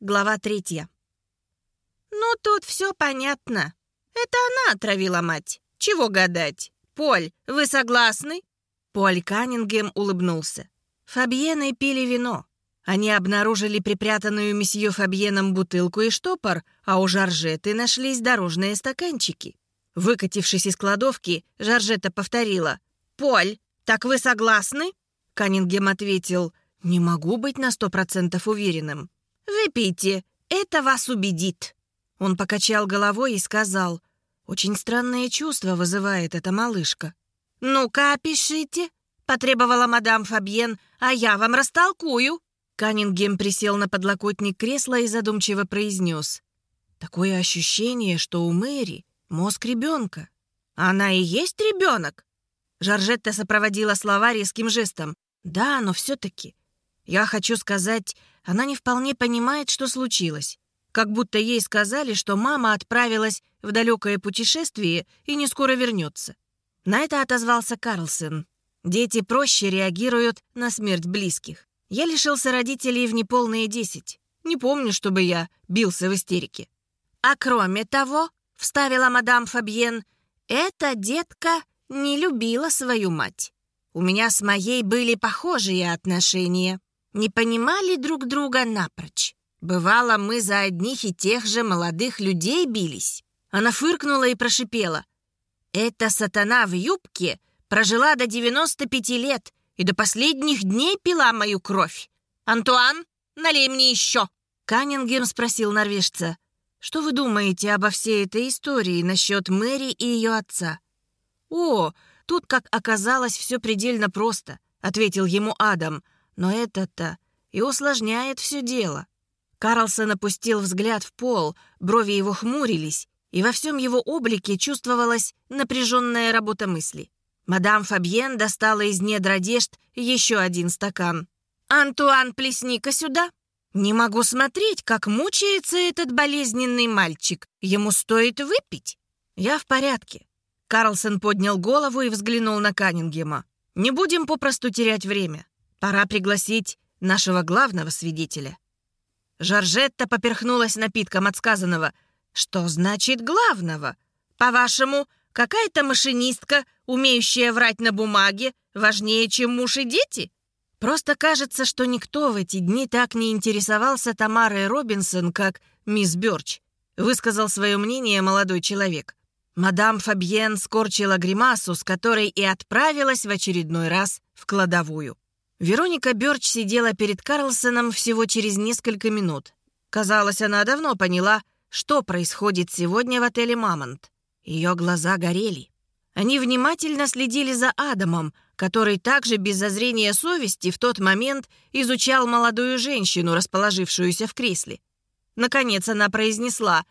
Глава третья. «Ну, тут все понятно. Это она отравила мать. Чего гадать? Поль, вы согласны?» Поль Каннингем улыбнулся. Фабьены пили вино. Они обнаружили припрятанную месье Фабьеном бутылку и штопор, а у Жоржеты нашлись дорожные стаканчики. Выкатившись из кладовки, Жоржета повторила. «Поль, так вы согласны?» Каннингем ответил. «Не могу быть на сто процентов уверенным». «Выпейте, это вас убедит». Он покачал головой и сказал, «Очень странное чувство вызывает эта малышка». «Ну-ка, опишите», — потребовала мадам Фабьен, «а я вам растолкую». Каннингем присел на подлокотник кресла и задумчиво произнес. «Такое ощущение, что у Мэри мозг ребенка». «Она и есть ребенок?» Жоржетта сопроводила слова резким жестом. «Да, но все-таки. Я хочу сказать, она не вполне понимает, что случилось. Как будто ей сказали, что мама отправилась в далекое путешествие и не скоро вернется. На это отозвался Карлсон. Дети проще реагируют на смерть близких. Я лишился родителей в неполные десять. Не помню, чтобы я бился в истерике. А кроме того, вставила мадам Фабьен, эта детка не любила свою мать. У меня с моей были похожие отношения не понимали друг друга напрочь. Бывало, мы за одних и тех же молодых людей бились. Она фыркнула и прошипела. «Эта сатана в юбке прожила до 95 лет и до последних дней пила мою кровь. Антуан, налей мне еще!» Каннингем спросил норвежца. «Что вы думаете обо всей этой истории насчет Мэри и ее отца?» «О, тут, как оказалось, все предельно просто», — ответил ему Адам. Но это-то и усложняет все дело. Карлсон опустил взгляд в пол, брови его хмурились, и во всем его облике чувствовалась напряженная работа мысли. Мадам Фабьен достала из недр одежд еще один стакан. «Антуан, плесни-ка сюда!» «Не могу смотреть, как мучается этот болезненный мальчик. Ему стоит выпить». «Я в порядке». Карлсон поднял голову и взглянул на Каннингема. «Не будем попросту терять время. Пора пригласить нашего главного свидетеля». Жоржетта поперхнулась напитком от сказанного. «Что значит главного? По-вашему, какая-то машинистка, умеющая врать на бумаге, важнее, чем муж и дети?» Просто кажется, что никто в эти дни так не интересовался Тамарой Робинсон, как мисс Бёрч, высказал свое мнение молодой человек. Мадам Фабьен скорчила гримасу, с которой и отправилась в очередной раз в кладовую. Вероника Бёрч сидела перед Карлсоном всего через несколько минут. Казалось, она давно поняла, что происходит сегодня в отеле «Мамонт». Ее глаза горели. Они внимательно следили за Адамом, который также без зазрения совести в тот момент изучал молодую женщину, расположившуюся в кресле. Наконец она произнесла,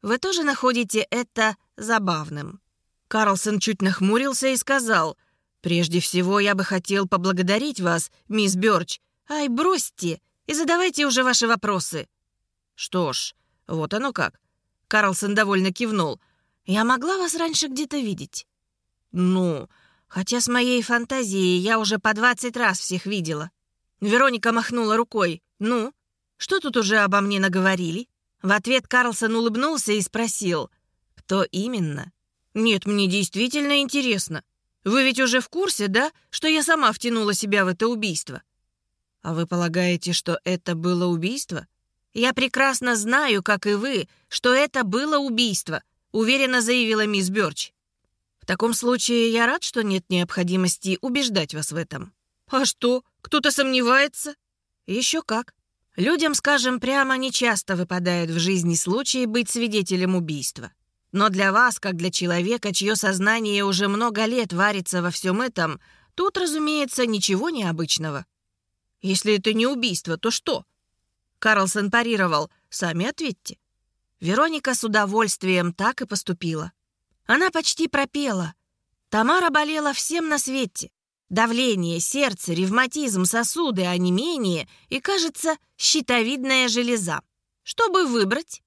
«Вы тоже находите это забавным?» Карлсон чуть нахмурился и сказал, «Прежде всего, я бы хотел поблагодарить вас, мисс Бёрч. Ай, бросьте и задавайте уже ваши вопросы». «Что ж, вот оно как». Карлсон довольно кивнул. «Я могла вас раньше где-то видеть?» «Ну, хотя с моей фантазией я уже по двадцать раз всех видела». Вероника махнула рукой. «Ну, что тут уже обо мне наговорили?» В ответ Карлсон улыбнулся и спросил. «Кто именно?» «Нет, мне действительно интересно. Вы ведь уже в курсе, да, что я сама втянула себя в это убийство? А вы полагаете, что это было убийство? Я прекрасно знаю, как и вы, что это было убийство, уверенно заявила мисс Бёрч. В таком случае я рад, что нет необходимости убеждать вас в этом. А что, кто-то сомневается? Еще как. Людям, скажем прямо, нечасто выпадает в жизни случай быть свидетелем убийства. Но для вас, как для человека, чье сознание уже много лет варится во всем этом, тут, разумеется, ничего необычного. Если это не убийство, то что? Карлсон парировал. Сами ответьте. Вероника с удовольствием так и поступила. Она почти пропела. Тамара болела всем на свете. Давление, сердце, ревматизм, сосуды, онемение и, кажется, щитовидная железа. Чтобы выбрать,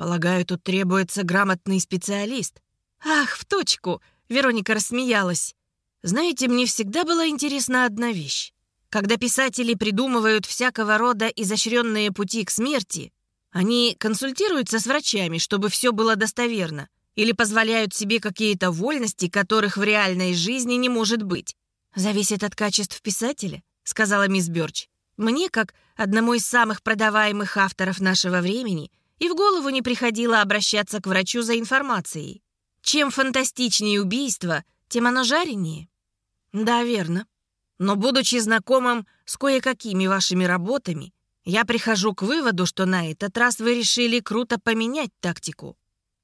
Полагаю, тут требуется грамотный специалист. Ах, в точку! Вероника рассмеялась. Знаете, мне всегда была интересна одна вещь. Когда писатели придумывают всякого рода изощренные пути к смерти, Они консультируются с врачами, чтобы все было достоверно, или позволяют себе какие-то вольности, которых в реальной жизни не может быть. «Зависит от качеств писателя», — сказала мисс Бёрч. «Мне, как одному из самых продаваемых авторов нашего времени, и в голову не приходило обращаться к врачу за информацией. Чем фантастичнее убийство, тем оно жаренее». «Да, верно. Но, будучи знакомым с кое-какими вашими работами, я прихожу к выводу, что на этот раз вы решили круто поменять тактику.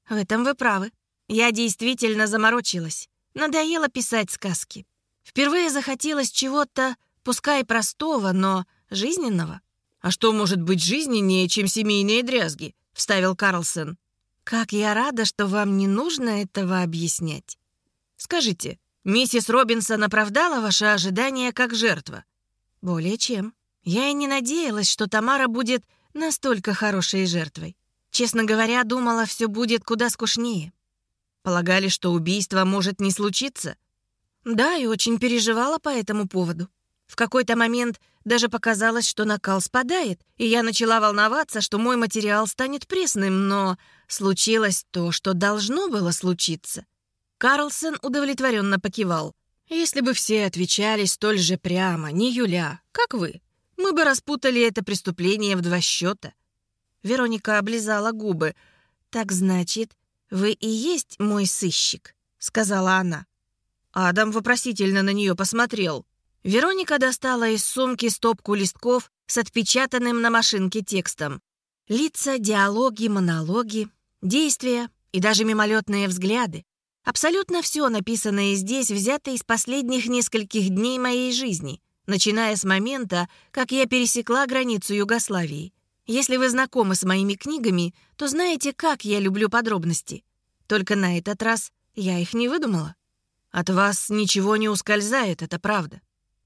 В этом вы правы. Я действительно заморочилась. Надоело писать сказки. Впервые захотелось чего-то, пускай простого, но жизненного. «А что может быть жизненнее, чем семейные дрязги?» — вставил Карлсон. «Как я рада, что вам не нужно этого объяснять. Скажите, миссис Робинсон оправдала ваши ожидания как жертва?» «Более чем. Я и не надеялась, что Тамара будет настолько хорошей жертвой. Честно говоря, думала, все будет куда скучнее. Полагали, что убийство может не случиться? Да, и очень переживала по этому поводу. В какой-то момент даже показалось, что накал спадает, и я начала волноваться, что мой материал станет пресным, но случилось то, что должно было случиться. Карлсон удовлетворенно покивал. Если бы все отвечали столь же прямо, не Юля, как вы, мы бы распутали это преступление в два счета. Вероника облизала губы. «Так значит, вы и есть мой сыщик», — сказала она. Адам вопросительно на нее посмотрел. Вероника достала из сумки стопку листков с отпечатанным на машинке текстом. Лица, диалоги, монологи, действия и даже мимолетные взгляды. Абсолютно все написанное здесь взято из последних нескольких дней моей жизни начиная с момента, как я пересекла границу Югославии. Если вы знакомы с моими книгами, то знаете, как я люблю подробности. Только на этот раз я их не выдумала. От вас ничего не ускользает, это правда.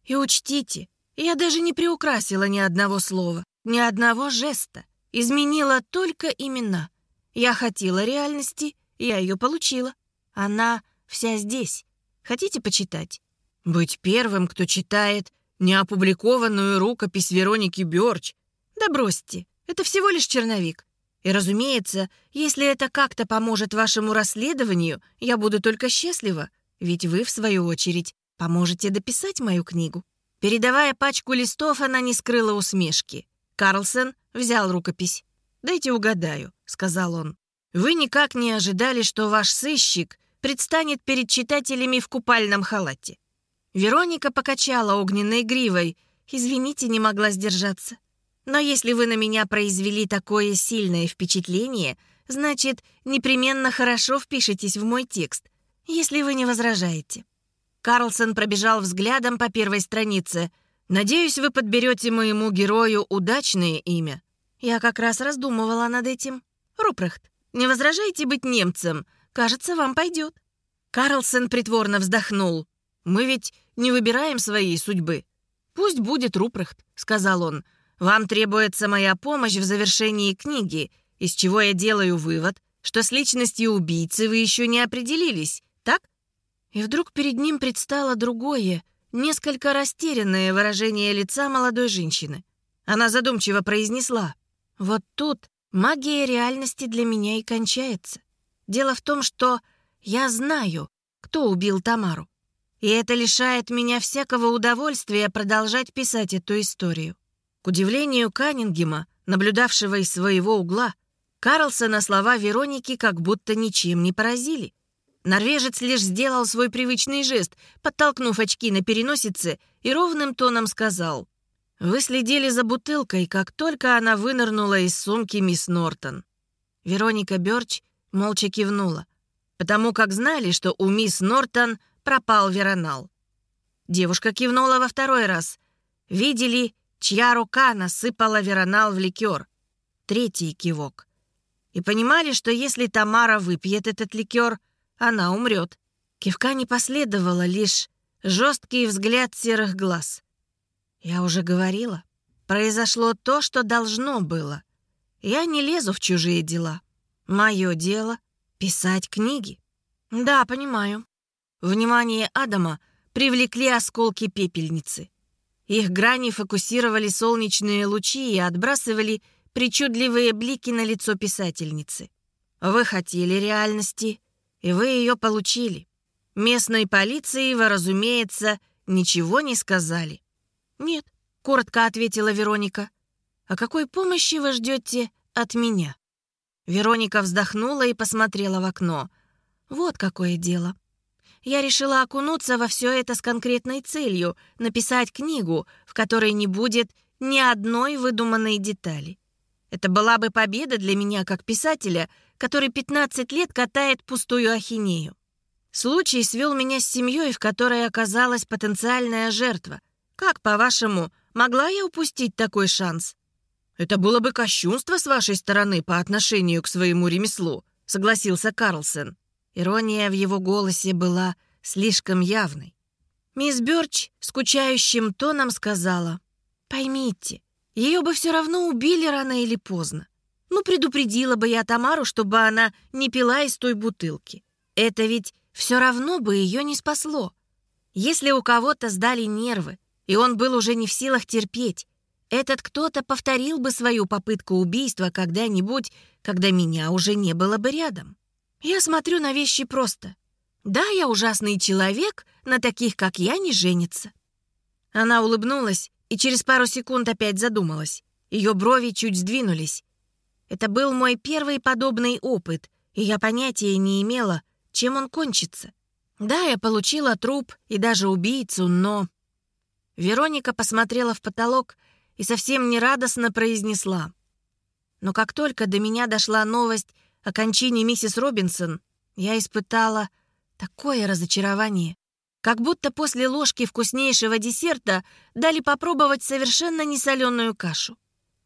И учтите, я даже не приукрасила ни одного слова, ни одного жеста. Изменила только имена. Я хотела реальности, я ее получила. Она вся здесь. Хотите почитать? Быть первым, кто читает неопубликованную рукопись Вероники Бёрч. Да бросьте, это всего лишь черновик. И, разумеется, если это как-то поможет вашему расследованию, я буду только счастлива, ведь вы, в свою очередь, поможете дописать мою книгу». Передавая пачку листов, она не скрыла усмешки. Карлсон взял рукопись. «Дайте угадаю», — сказал он. «Вы никак не ожидали, что ваш сыщик предстанет перед читателями в купальном халате. Вероника покачала огненной гривой. «Извините, не могла сдержаться. Но если вы на меня произвели такое сильное впечатление, значит, непременно хорошо впишетесь в мой текст, если вы не возражаете». Карлсон пробежал взглядом по первой странице. «Надеюсь, вы подберете моему герою удачное имя». Я как раз раздумывала над этим. «Рупрехт, не возражайте быть немцем? Кажется, вам пойдет». Карлсон притворно вздохнул. Мы ведь не выбираем своей судьбы. Пусть будет Рупрехт, сказал он. Вам требуется моя помощь в завершении книги, из чего я делаю вывод, что с личностью убийцы вы еще не определились, так? И вдруг перед ним предстало другое, несколько растерянное выражение лица молодой женщины. Она задумчиво произнесла. «Вот тут магия реальности для меня и кончается. Дело в том, что я знаю, кто убил Тамару. И это лишает меня всякого удовольствия продолжать писать эту историю. К удивлению Каннингема, наблюдавшего из своего угла, Карлсона слова Вероники как будто ничем не поразили. Норвежец лишь сделал свой привычный жест, подтолкнув очки на переносице и ровным тоном сказал «Вы следили за бутылкой, как только она вынырнула из сумки мисс Нортон». Вероника Бёрч молча кивнула, потому как знали, что у мисс Нортон – пропал Веронал. Девушка кивнула во второй раз. Видели, чья рука насыпала Веронал в ликер. Третий кивок. И понимали, что если Тамара выпьет этот ликер, она умрет. Кивка не последовало, лишь жесткий взгляд серых глаз. Я уже говорила, произошло то, что должно было. Я не лезу в чужие дела. Мое дело — писать книги. Да, понимаю. Внимание Адама привлекли осколки пепельницы. Их грани фокусировали солнечные лучи и отбрасывали причудливые блики на лицо писательницы. «Вы хотели реальности, и вы ее получили. Местной полиции вы, разумеется, ничего не сказали». «Нет», — коротко ответила Вероника. «А какой помощи вы ждете от меня?» Вероника вздохнула и посмотрела в окно. «Вот какое дело. Я решила окунуться во все это с конкретной целью — написать книгу, в которой не будет ни одной выдуманной детали. Это была бы победа для меня как писателя, который 15 лет катает пустую ахинею. Случай свел меня с семьей, в которой оказалась потенциальная жертва. Как, по-вашему, могла я упустить такой шанс? Это было бы кощунство с вашей стороны по отношению к своему ремеслу, согласился Карлсон. Ирония в его голосе была слишком явной. Мисс Бёрч скучающим тоном сказала, «Поймите, ее бы все равно убили рано или поздно. Ну, предупредила бы я Тамару, чтобы она не пила из той бутылки. Это ведь все равно бы ее не спасло. Если у кого-то сдали нервы, и он был уже не в силах терпеть, этот кто-то повторил бы свою попытку убийства когда-нибудь, когда меня уже не было бы рядом. Я смотрю на вещи просто. Да, я ужасный человек, на таких, как я, не женится. Она улыбнулась и через пару секунд опять задумалась. Ее брови чуть сдвинулись. Это был мой первый подобный опыт, и я понятия не имела, чем он кончится. Да, я получила труп и даже убийцу, но... Вероника посмотрела в потолок и совсем нерадостно произнесла. Но как только до меня дошла новость о кончине миссис Робинсон, я испытала такое разочарование. Как будто после ложки вкуснейшего десерта дали попробовать совершенно несоленую кашу.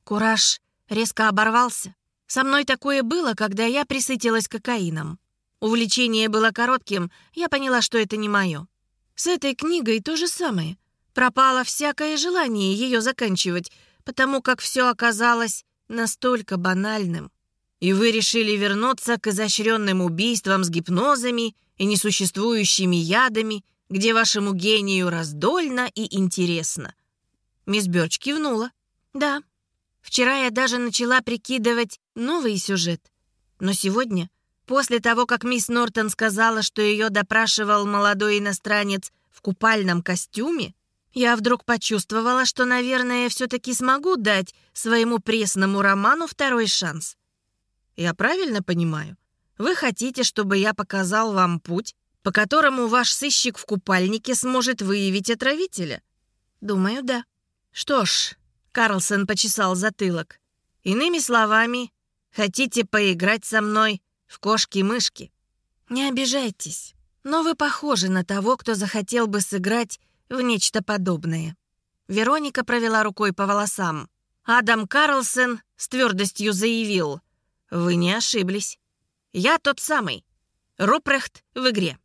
Кураж резко оборвался. Со мной такое было, когда я присытилась кокаином. Увлечение было коротким, я поняла, что это не мое. С этой книгой то же самое. Пропало всякое желание ее заканчивать, потому как все оказалось настолько банальным. И вы решили вернуться к изощренным убийствам с гипнозами и несуществующими ядами, где вашему гению раздольно и интересно. Мисс Бёрч кивнула. Да, вчера я даже начала прикидывать новый сюжет. Но сегодня, после того, как мисс Нортон сказала, что ее допрашивал молодой иностранец в купальном костюме, я вдруг почувствовала, что, наверное, все-таки смогу дать своему пресному роману второй шанс. Я правильно понимаю? Вы хотите, чтобы я показал вам путь, по которому ваш сыщик в купальнике сможет выявить отравителя? Думаю, да. Что ж, Карлсон почесал затылок. Иными словами, хотите поиграть со мной в кошки-мышки? Не обижайтесь, но вы похожи на того, кто захотел бы сыграть в нечто подобное. Вероника провела рукой по волосам. Адам Карлсон с твердостью заявил. «Вы не ошиблись. Я тот самый. Рупрехт в игре».